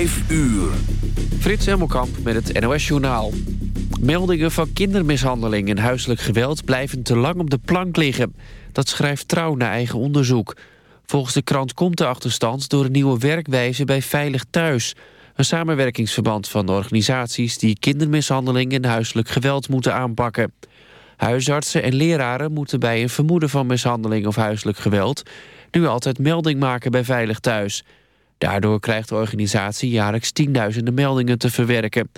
5 uur. Frits Emmelkamp met het NOS-journaal. Meldingen van kindermishandeling en huiselijk geweld blijven te lang op de plank liggen. Dat schrijft Trouw na eigen onderzoek. Volgens de krant komt de achterstand door een nieuwe werkwijze bij Veilig Thuis. Een samenwerkingsverband van organisaties die kindermishandeling en huiselijk geweld moeten aanpakken. Huisartsen en leraren moeten bij een vermoeden van mishandeling of huiselijk geweld... nu altijd melding maken bij Veilig Thuis. Daardoor krijgt de organisatie jaarlijks tienduizenden meldingen te verwerken.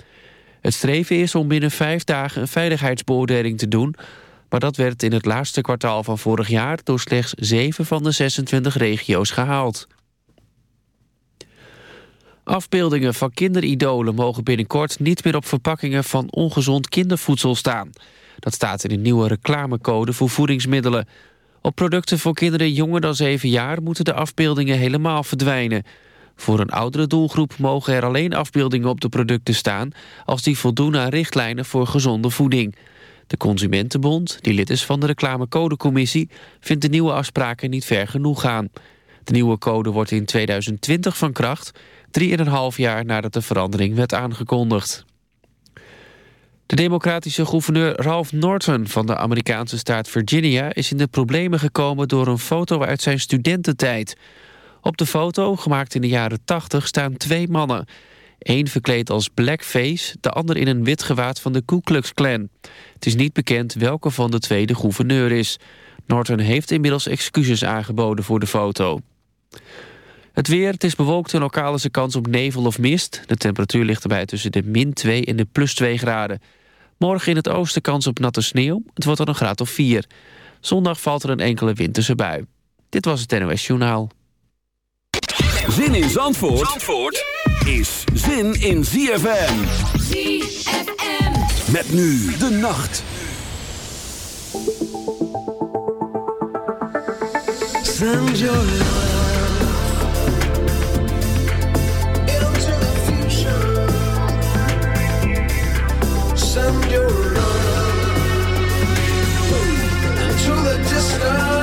Het streven is om binnen vijf dagen een veiligheidsbeoordeling te doen... maar dat werd in het laatste kwartaal van vorig jaar... door slechts 7 van de 26 regio's gehaald. Afbeeldingen van kinderidolen mogen binnenkort niet meer op verpakkingen van ongezond kindervoedsel staan. Dat staat in een nieuwe reclamecode voor voedingsmiddelen. Op producten voor kinderen jonger dan 7 jaar moeten de afbeeldingen helemaal verdwijnen. Voor een oudere doelgroep mogen er alleen afbeeldingen op de producten staan... als die voldoen aan richtlijnen voor gezonde voeding. De Consumentenbond, die lid is van de reclamecodecommissie... vindt de nieuwe afspraken niet ver genoeg gaan. De nieuwe code wordt in 2020 van kracht... drieënhalf jaar nadat de verandering werd aangekondigd. De democratische gouverneur Ralph Norton van de Amerikaanse staat Virginia... is in de problemen gekomen door een foto uit zijn studententijd... Op de foto, gemaakt in de jaren 80, staan twee mannen. Eén verkleed als blackface, de ander in een wit gewaad van de Ku Klux Klan. Het is niet bekend welke van de twee de gouverneur is. Norton heeft inmiddels excuses aangeboden voor de foto. Het weer, het is bewolkt en lokaal is kans op nevel of mist. De temperatuur ligt erbij tussen de min 2 en de plus 2 graden. Morgen in het oosten kans op natte sneeuw. Het wordt dan een graad of 4. Zondag valt er een enkele winterse bui. Dit was het NOS Journaal. Zin in Zandvoort, Zandvoort is zin in ZFM. ZFM. Met nu de nacht. Send your love. Send your love into the distant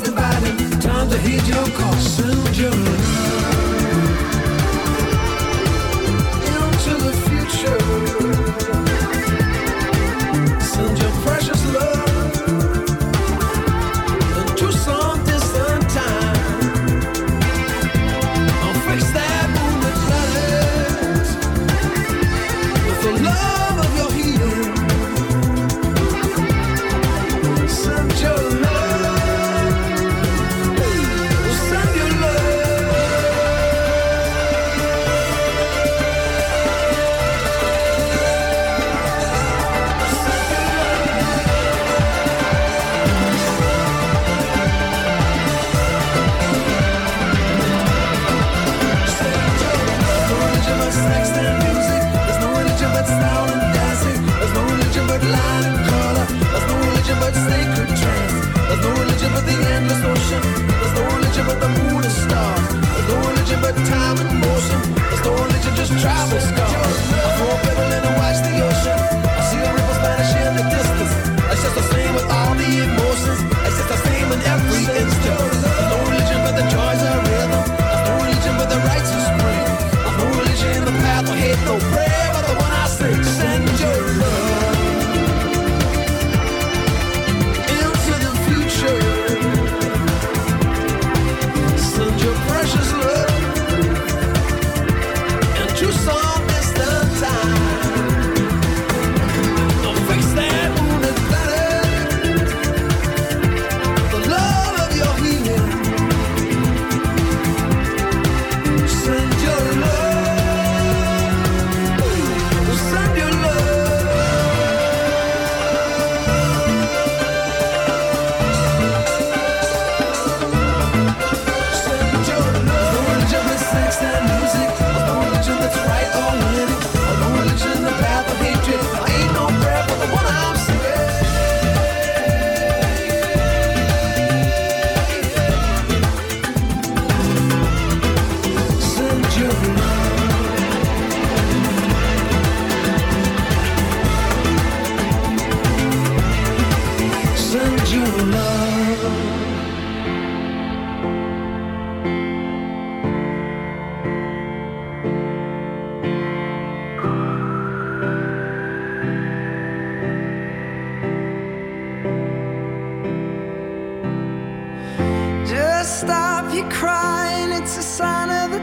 dividing. Time to heed your call. Your love into the future.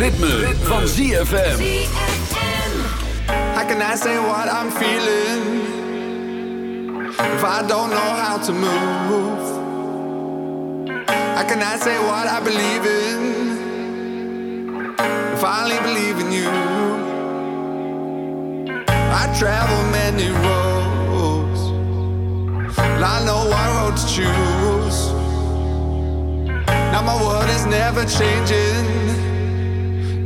ritme, ritme. van ZFM. How can I say what I'm feeling? If I don't know how to move. How can I say what I believe in? If I only believe in you. I travel many roads. but I know what road to choose. Now my world is never changing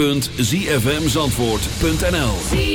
www.zfmzandvoort.nl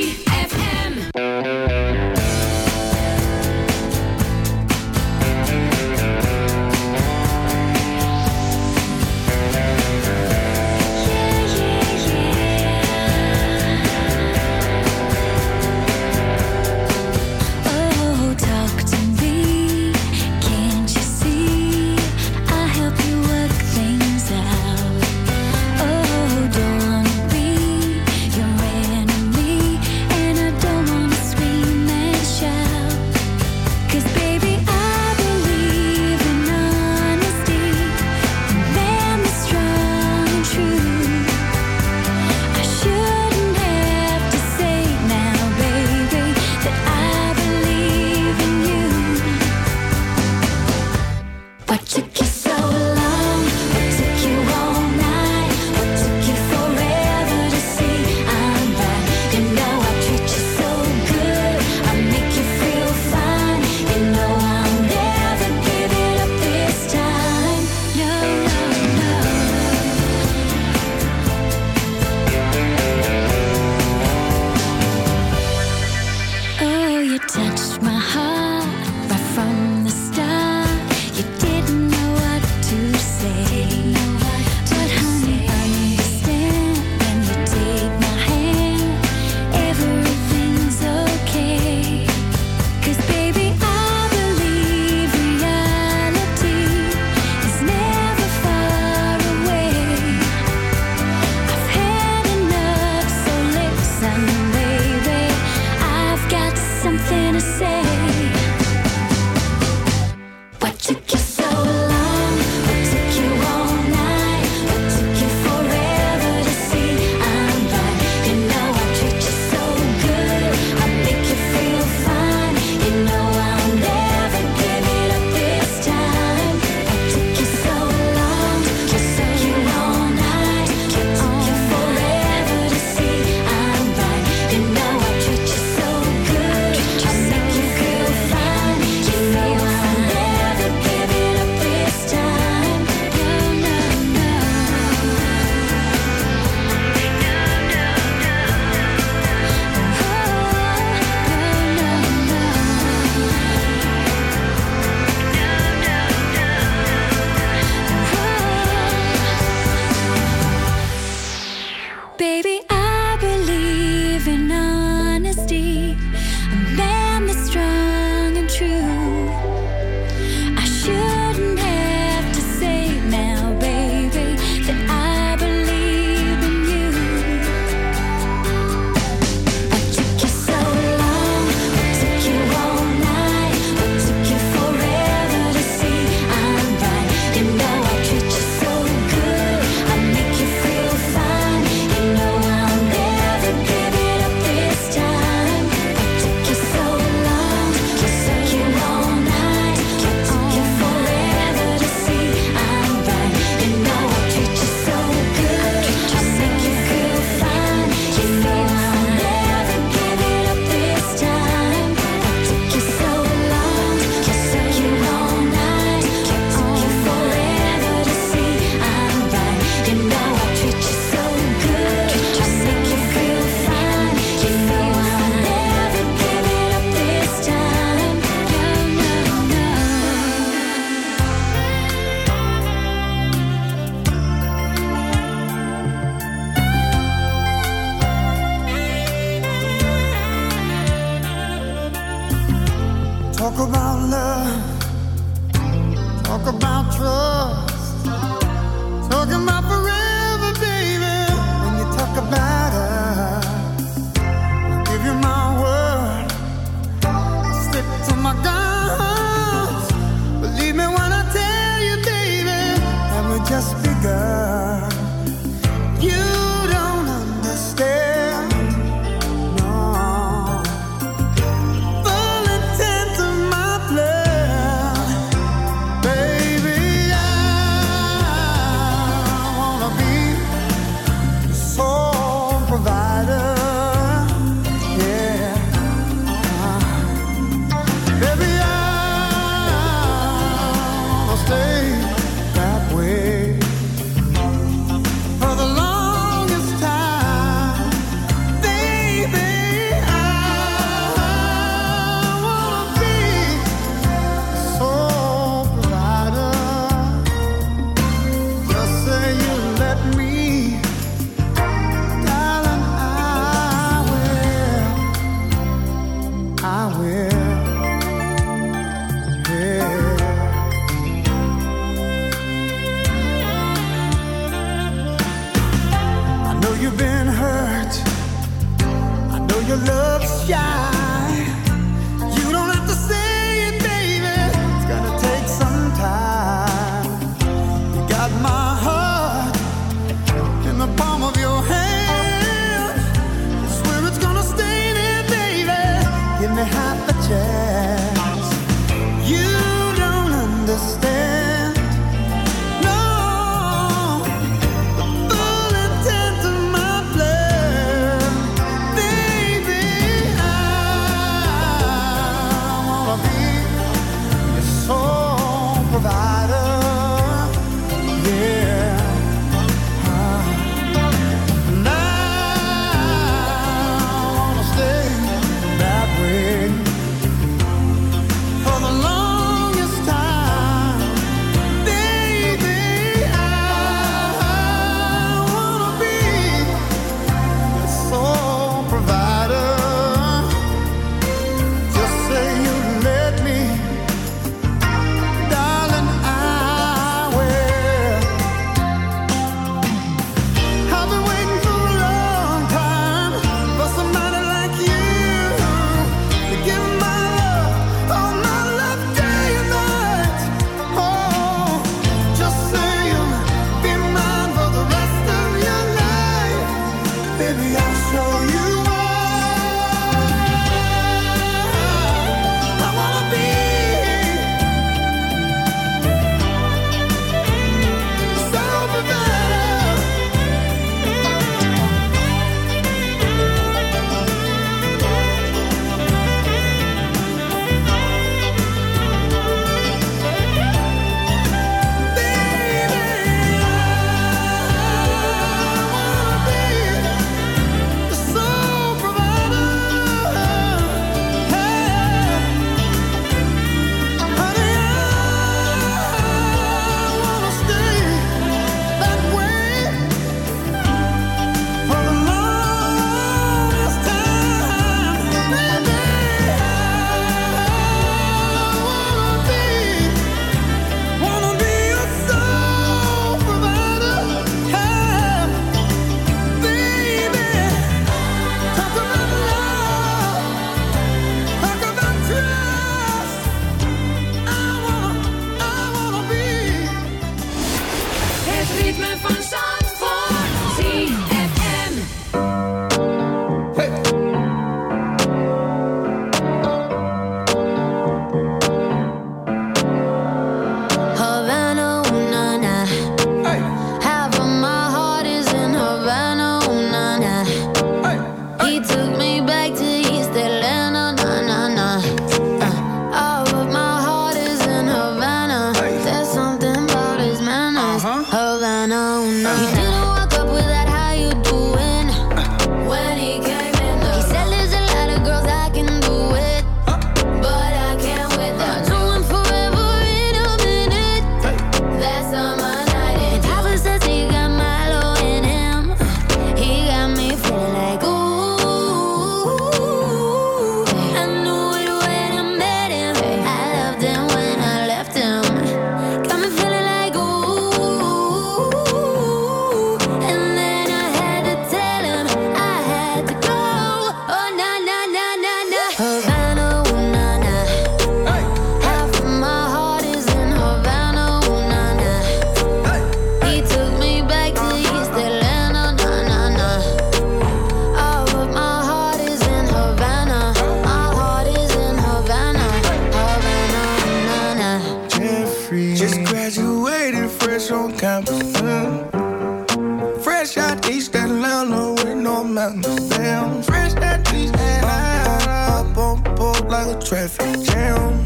jam.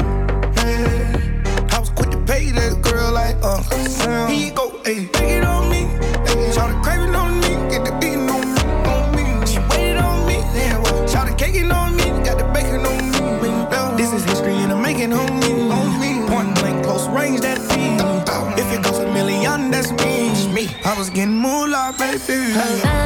Yeah. I was quick to pay that girl like a Sam. He go, hey, take it on me. Hey. Shout the craving on me, get the beating on me, on me. She waited on me, yeah. Shout the caking on me, got the bacon on me. Yeah. This is history and I'm making on me, on me. One blank, close range, that feed. If it goes a million, that's me. I was getting more like baby.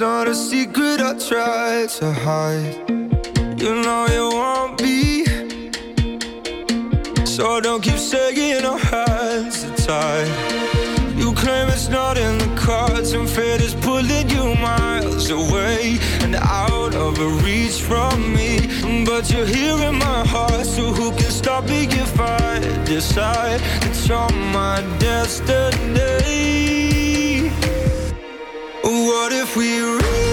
not a secret I tried to hide. You know you want me, so don't keep sagging our hands are tied. You claim it's not in the cards, and fate is pulling you miles away and out of reach from me. But you're here in my heart, so who can stop me if I decide to you're my destiny? What if we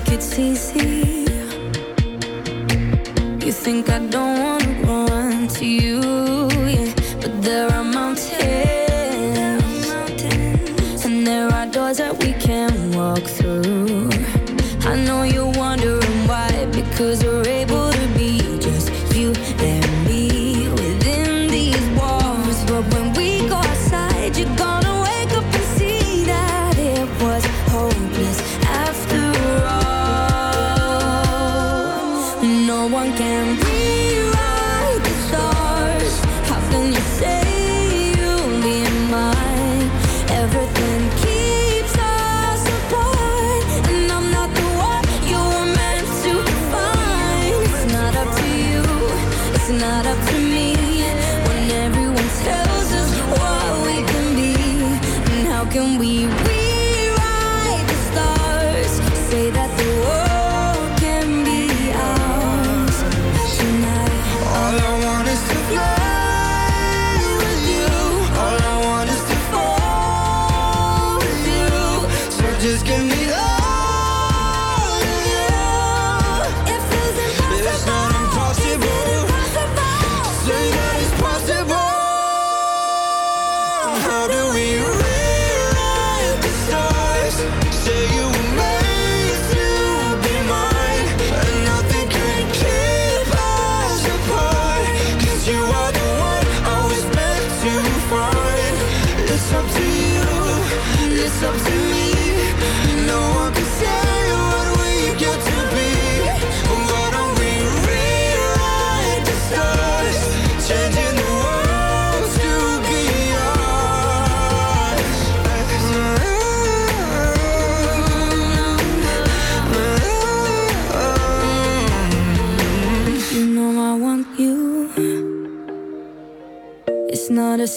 think it's easy. You think I don't wanna run to you. and we are the stars. How can you say?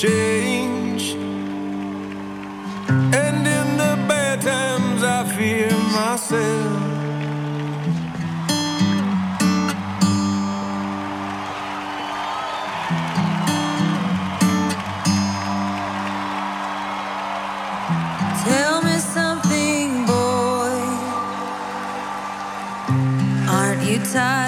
change. And in the bad times, I fear myself. Tell me something, boy. Aren't you tired?